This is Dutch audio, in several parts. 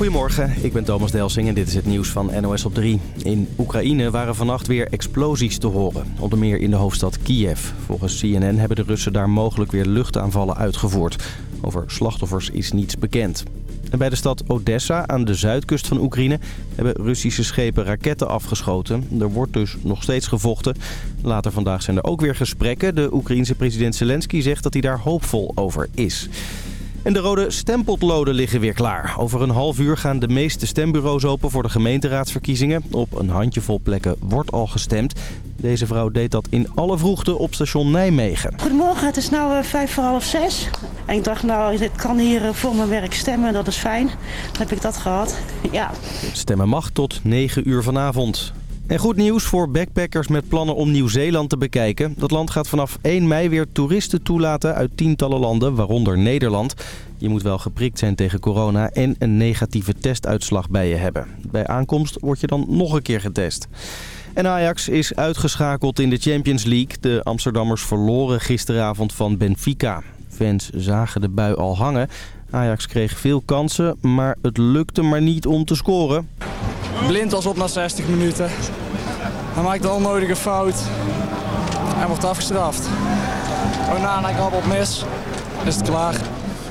Goedemorgen, ik ben Thomas Delsing en dit is het nieuws van NOS op 3. In Oekraïne waren vannacht weer explosies te horen. Onder meer in de hoofdstad Kiev. Volgens CNN hebben de Russen daar mogelijk weer luchtaanvallen uitgevoerd. Over slachtoffers is niets bekend. En bij de stad Odessa aan de zuidkust van Oekraïne hebben Russische schepen raketten afgeschoten. Er wordt dus nog steeds gevochten. Later vandaag zijn er ook weer gesprekken. De Oekraïense president Zelensky zegt dat hij daar hoopvol over is. En de rode stempotloden liggen weer klaar. Over een half uur gaan de meeste stembureaus open voor de gemeenteraadsverkiezingen. Op een handjevol plekken wordt al gestemd. Deze vrouw deed dat in alle vroegte op station Nijmegen. Goedemorgen, het is nu uh, vijf voor half zes. En ik dacht, nou, dit kan hier uh, voor mijn werk stemmen, dat is fijn. Dan heb ik dat gehad, ja. Stemmen mag tot 9 uur vanavond. En goed nieuws voor backpackers met plannen om Nieuw-Zeeland te bekijken. Dat land gaat vanaf 1 mei weer toeristen toelaten uit tientallen landen, waaronder Nederland. Je moet wel geprikt zijn tegen corona en een negatieve testuitslag bij je hebben. Bij aankomst word je dan nog een keer getest. En Ajax is uitgeschakeld in de Champions League. De Amsterdammers verloren gisteravond van Benfica. Fans zagen de bui al hangen. Ajax kreeg veel kansen, maar het lukte maar niet om te scoren. Blind was op na 60 minuten. Hij maakt een onnodige fout. Hij wordt afgestraft. Onana krabbelt mis. Is het klaar.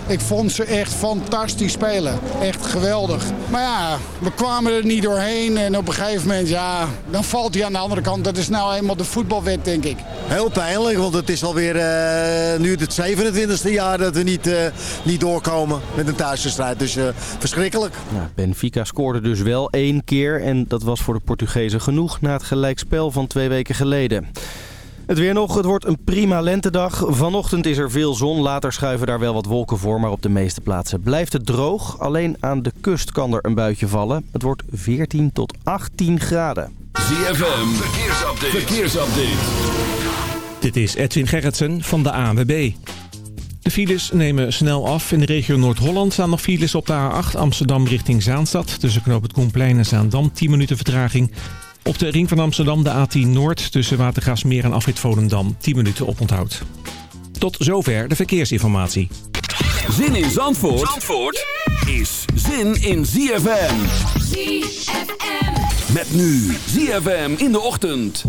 Ik vond ze echt fantastisch spelen. Echt geweldig. Maar ja, we kwamen er niet doorheen. En op een gegeven moment, ja, dan valt hij aan de andere kant. Dat is nou eenmaal de voetbalwet, denk ik. Heel pijnlijk, want het is alweer uh, nu het 27e jaar dat we niet, uh, niet doorkomen met een thuiswedstrijd. Dus uh, verschrikkelijk. Ja, Benfica scoorde dus wel één keer. En dat was voor de Portugezen genoeg na het gelijkspel van twee weken geleden. Het weer nog, het wordt een prima lentedag. Vanochtend is er veel zon, later schuiven daar wel wat wolken voor... maar op de meeste plaatsen blijft het droog. Alleen aan de kust kan er een buitje vallen. Het wordt 14 tot 18 graden. ZFM, verkeersupdate. verkeersupdate. Dit is Edwin Gerritsen van de ANWB. De files nemen snel af. In de regio Noord-Holland staan nog files op de A8 Amsterdam richting Zaanstad. Tussen knoop het Koenplein en Zaandam 10 minuten vertraging... Op de ring van Amsterdam de A10 Noord tussen Watergraafsmeer en Afrit Volendam 10 minuten oponthoud. Tot zover de verkeersinformatie. Zin in Zandvoort, Zandvoort is zin in ZFM. ZFM. Met nu ZFM in de ochtend.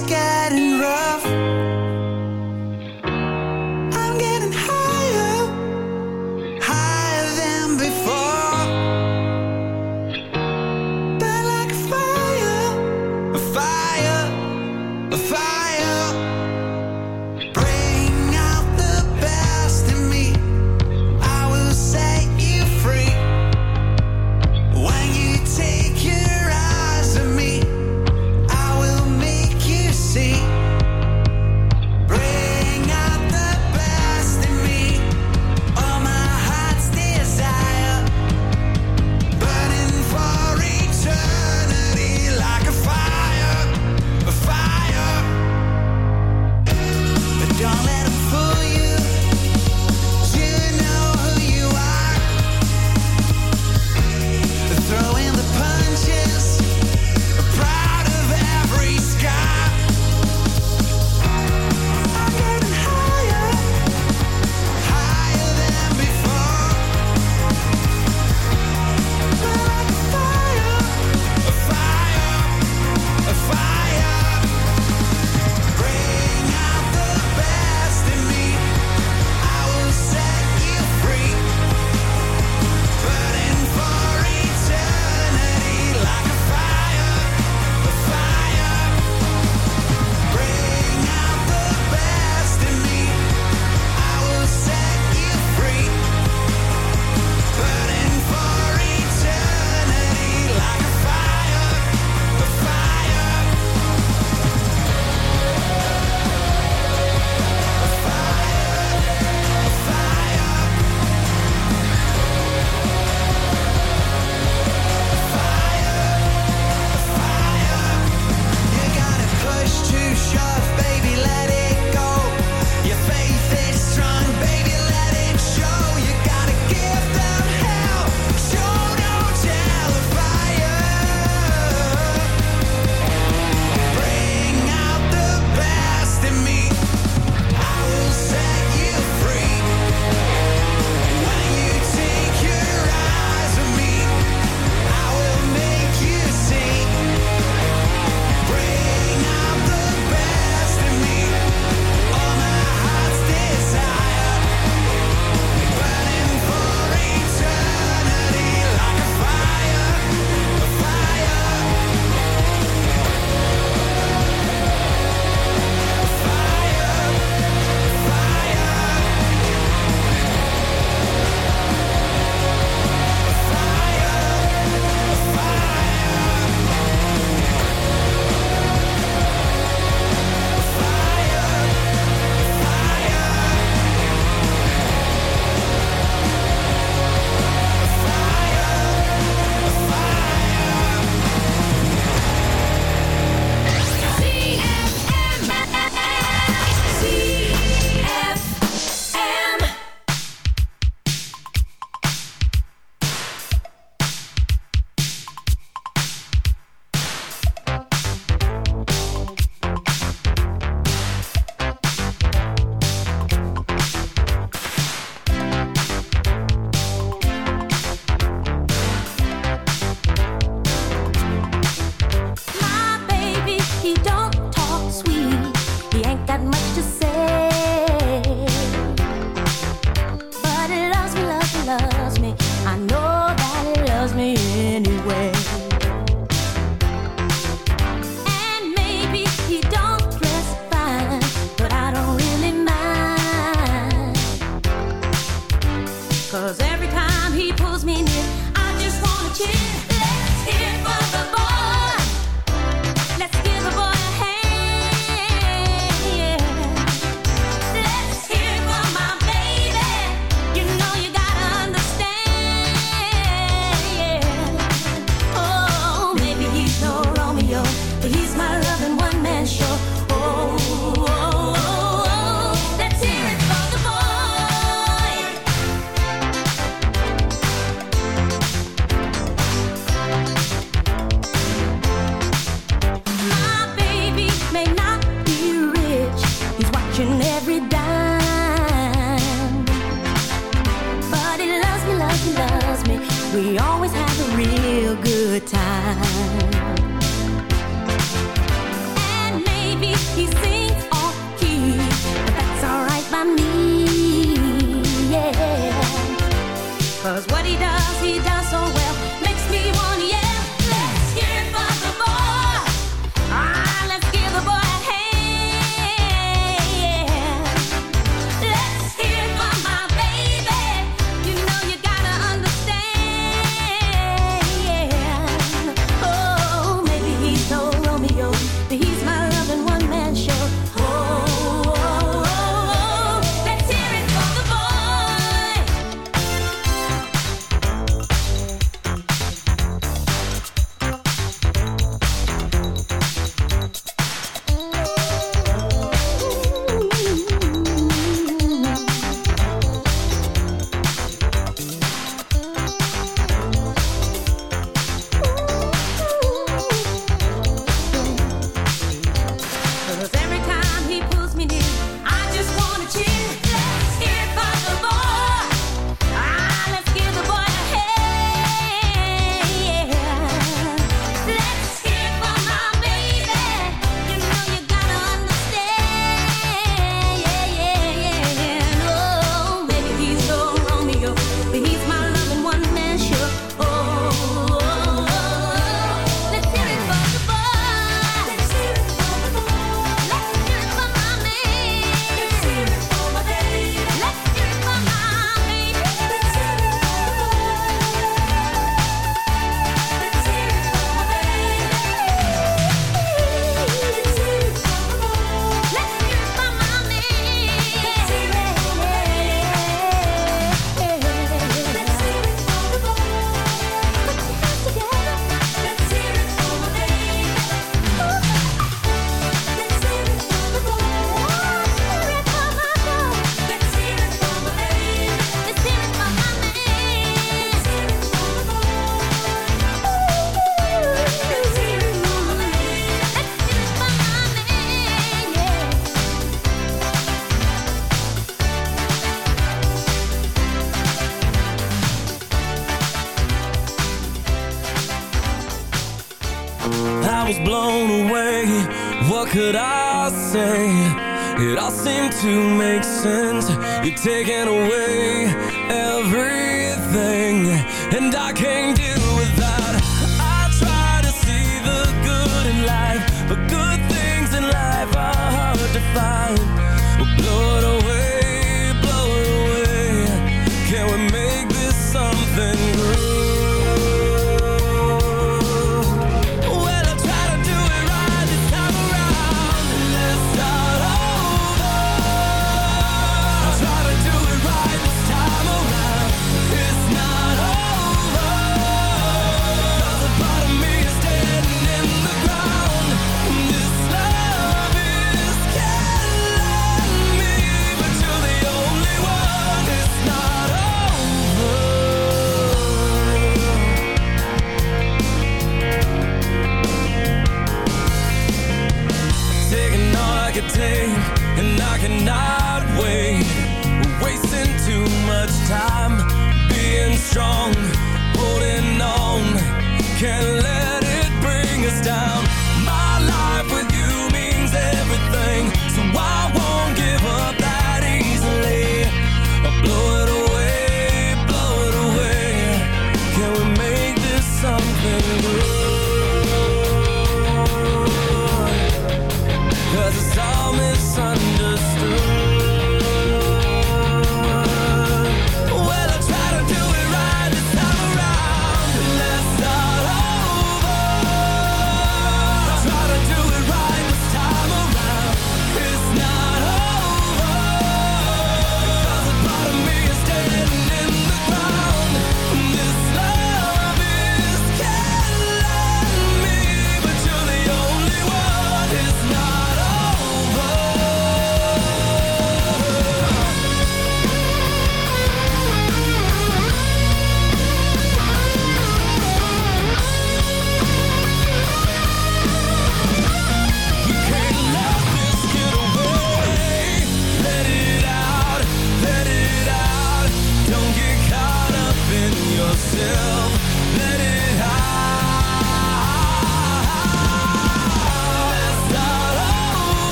scared. blown away. What could I say? It all seemed to make sense. You're taking away everything.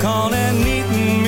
calling and meeting me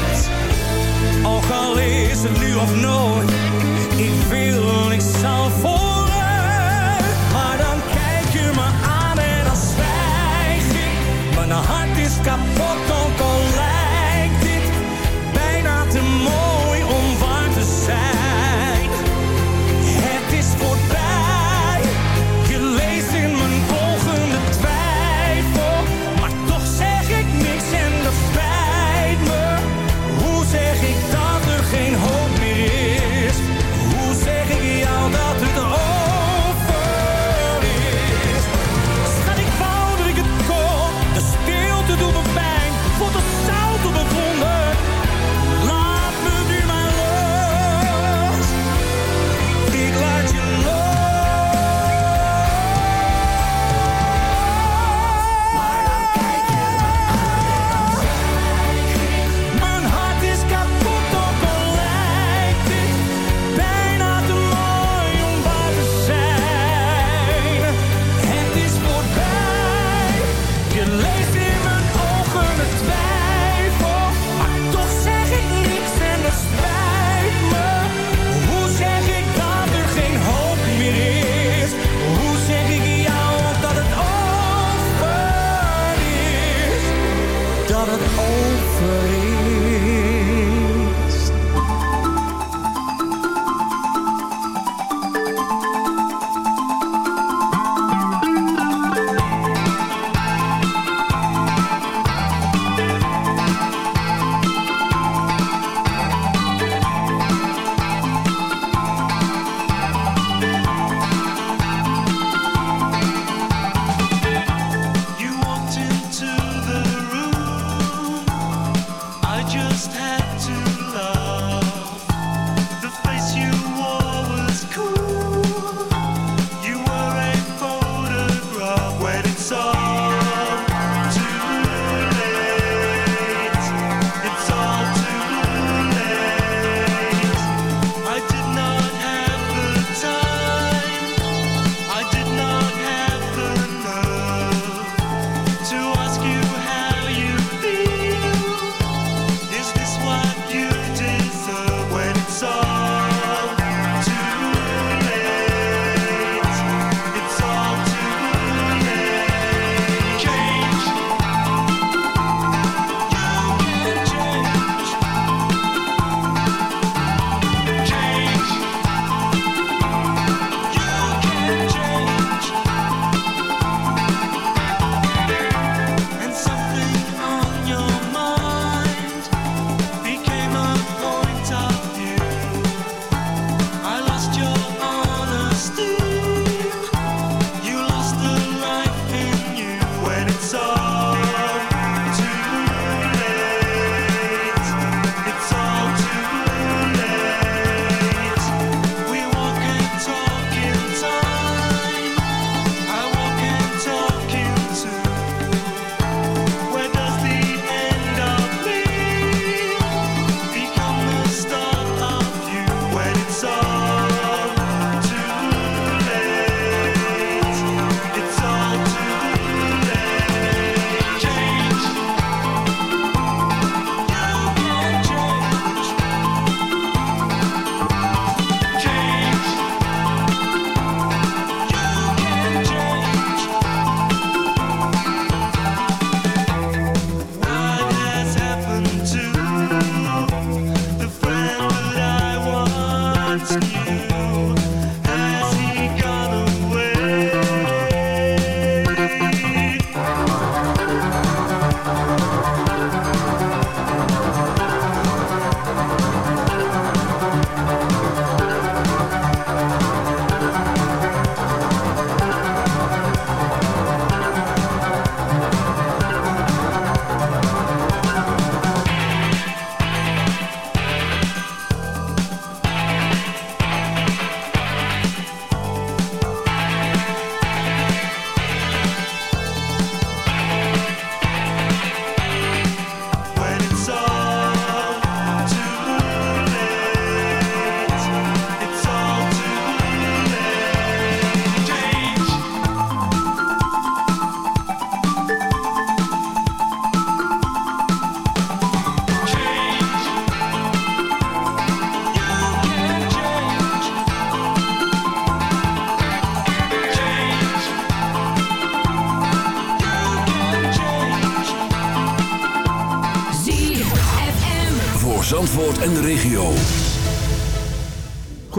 is het nu of nooit. Ik wil niks voor.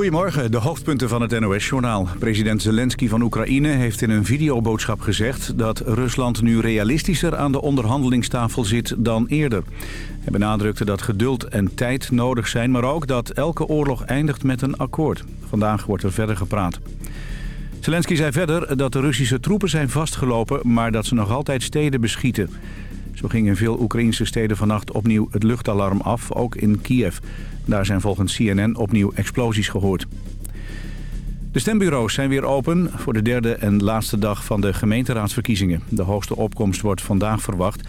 Goedemorgen, de hoofdpunten van het NOS-journaal. President Zelensky van Oekraïne heeft in een videoboodschap gezegd... dat Rusland nu realistischer aan de onderhandelingstafel zit dan eerder. Hij benadrukte dat geduld en tijd nodig zijn... maar ook dat elke oorlog eindigt met een akkoord. Vandaag wordt er verder gepraat. Zelensky zei verder dat de Russische troepen zijn vastgelopen... maar dat ze nog altijd steden beschieten. Zo ging in veel Oekraïnse steden vannacht opnieuw het luchtalarm af, ook in Kiev. Daar zijn volgens CNN opnieuw explosies gehoord. De stembureaus zijn weer open voor de derde en laatste dag van de gemeenteraadsverkiezingen. De hoogste opkomst wordt vandaag verwacht.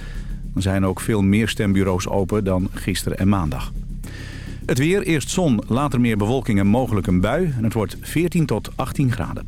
Er zijn ook veel meer stembureaus open dan gisteren en maandag. Het weer, eerst zon, later meer bewolking en mogelijk een bui. En het wordt 14 tot 18 graden.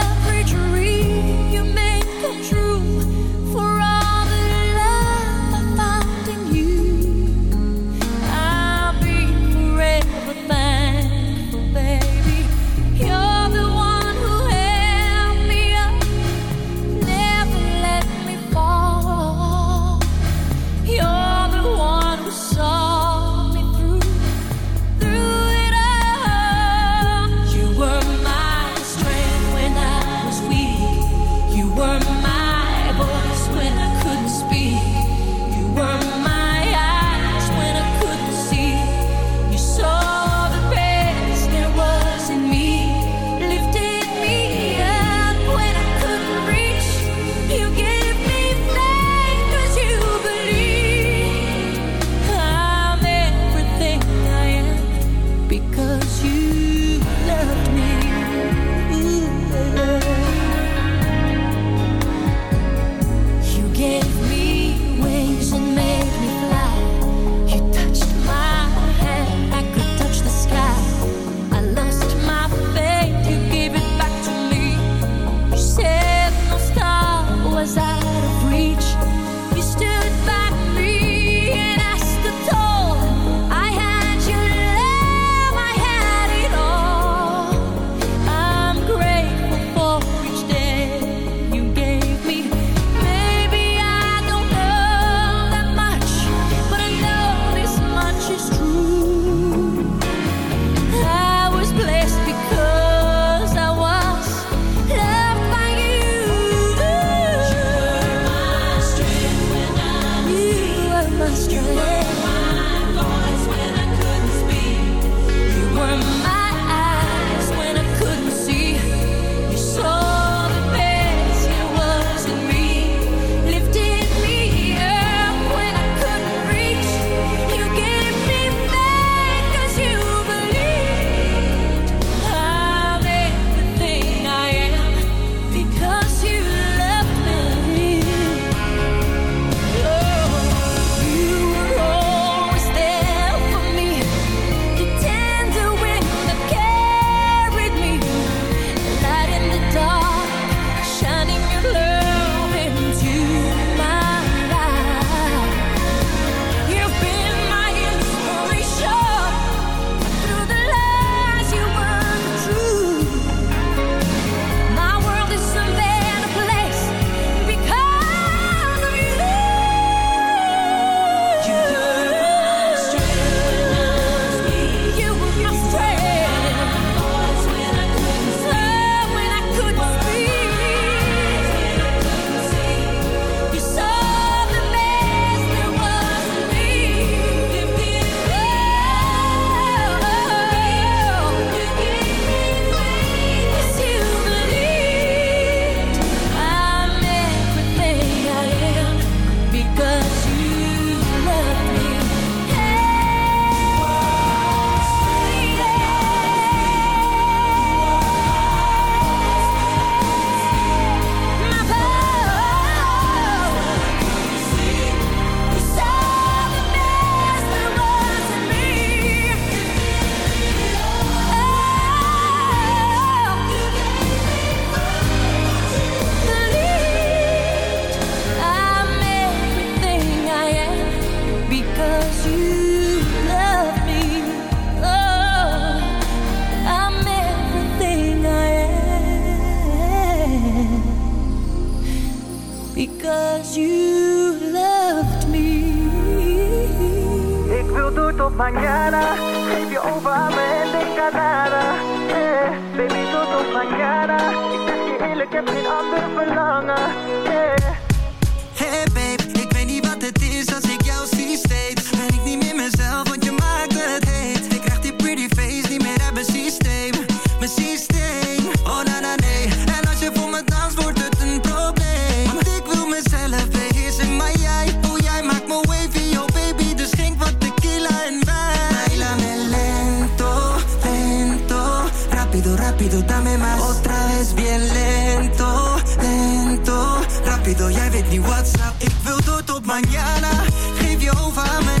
Jij weet niet what's up. Ik wil door tot mañana Geef je over aan me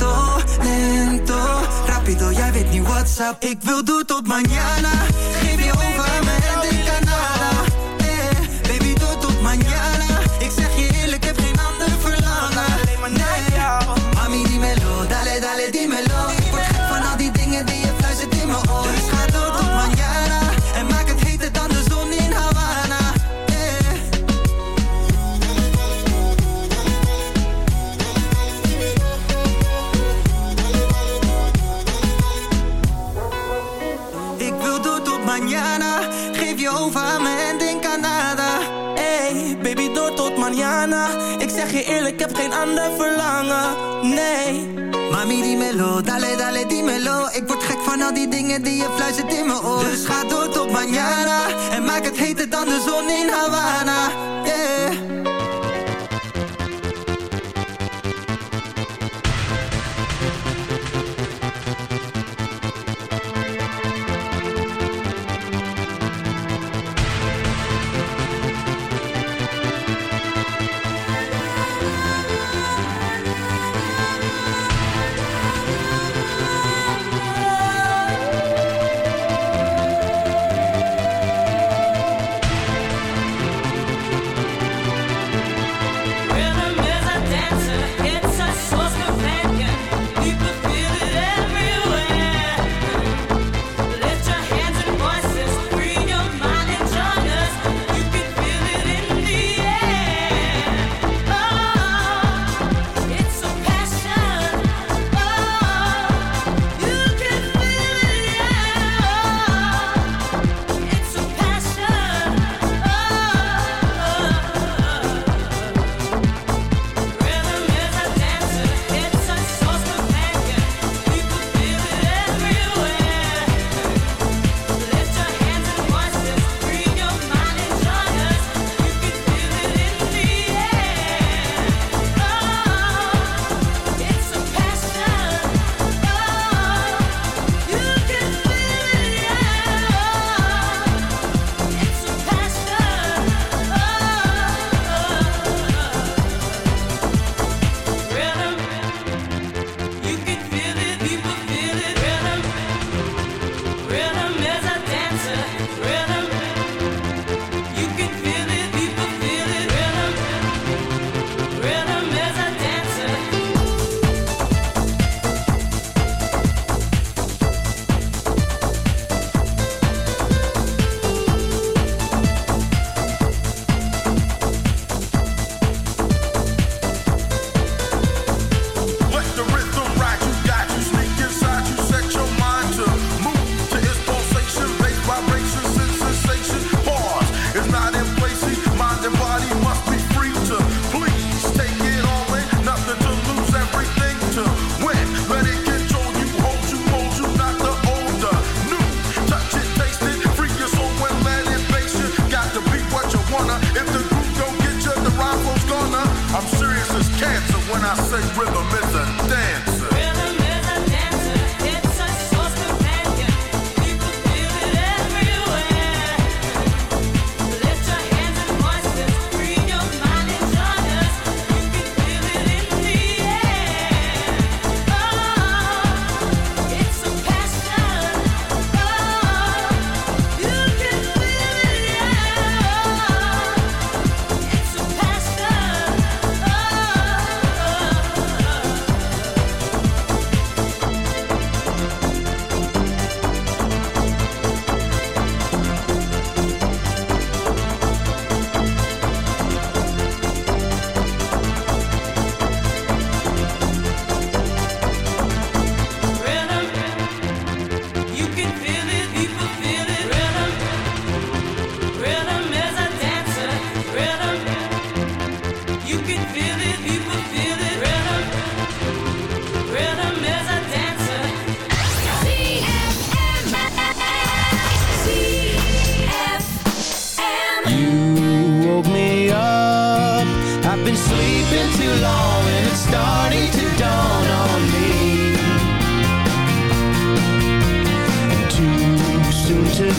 jij weet niet what's up Ik wil door tot mañana verlangen. Nee. Mami, dímelo, dale, dale, dímelo Ik word gek van al die dingen die je fluistert in mijn oor Dus ga door tot mañana En maak het heter dan de zon in Havana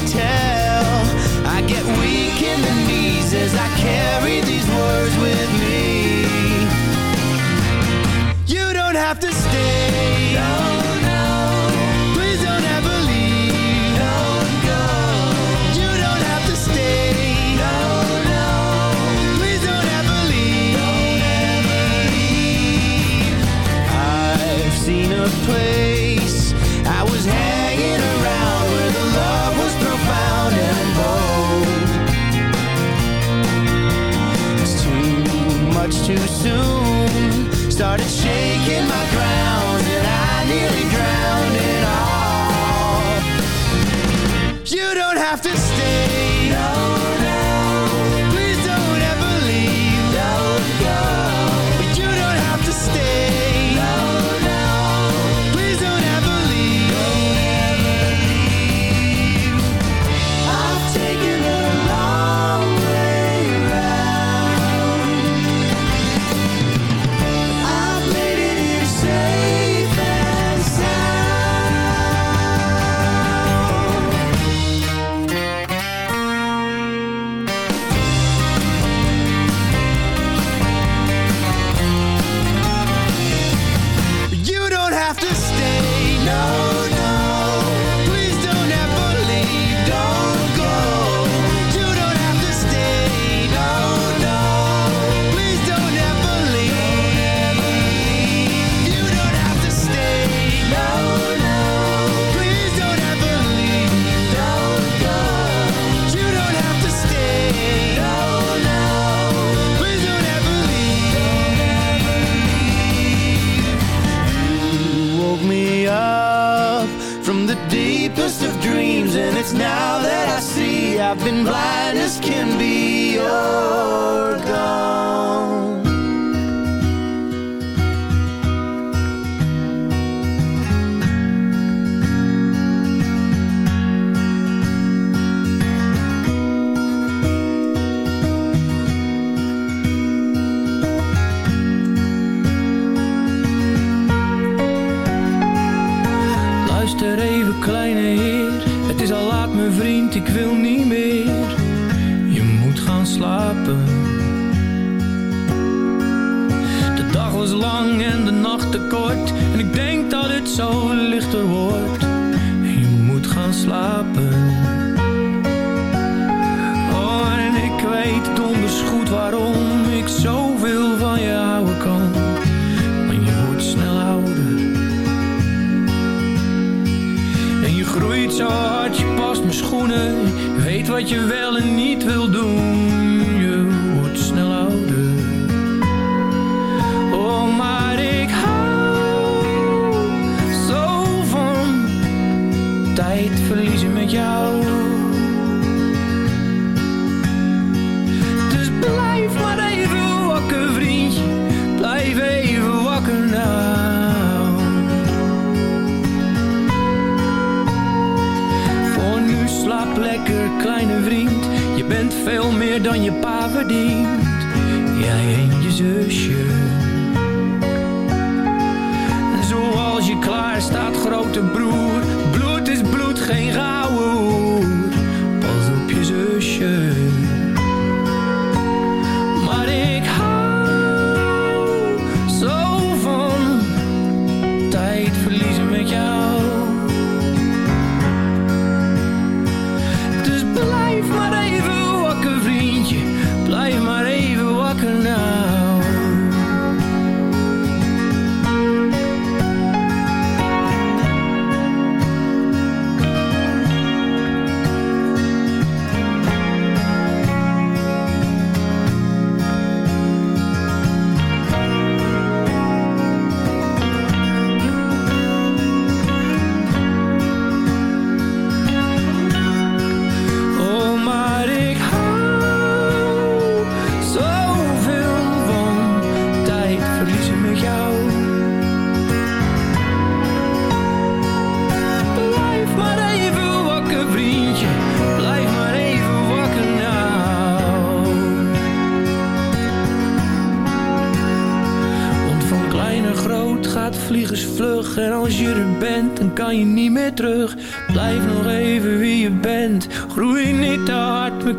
tell. can be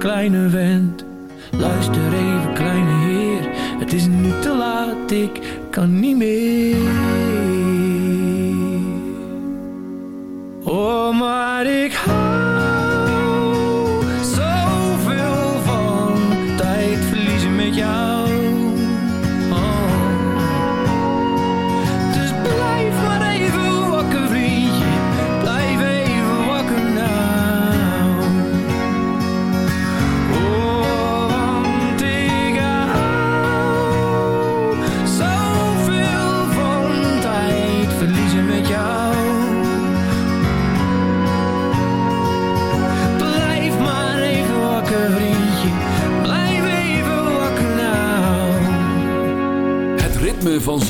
kleine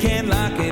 can't lock it.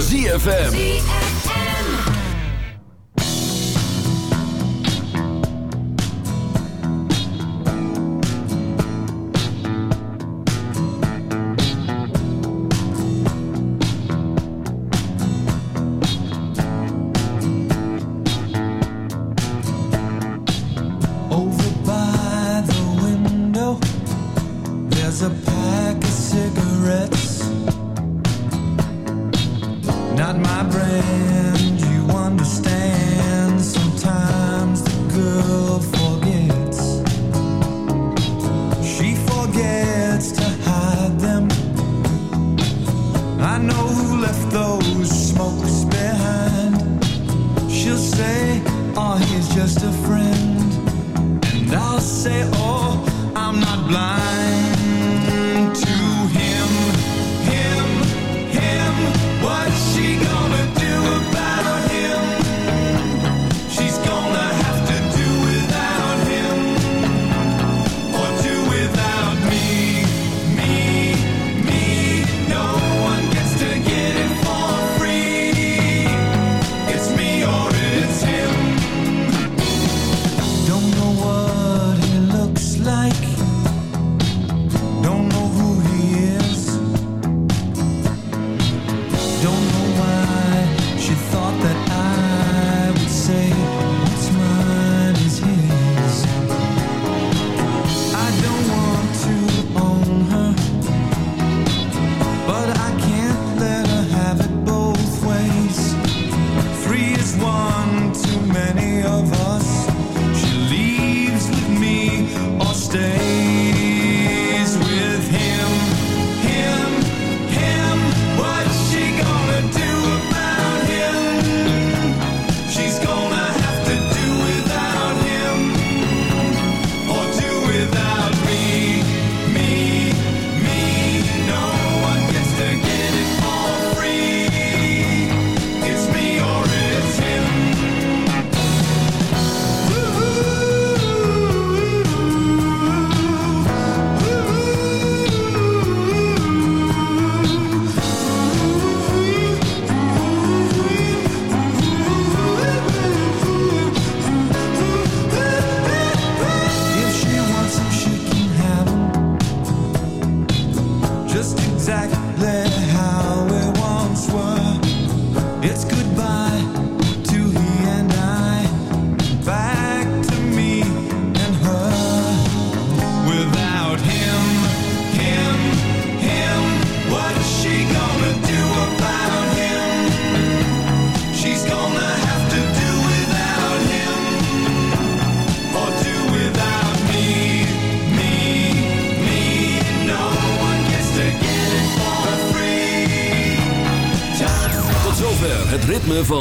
ZFM.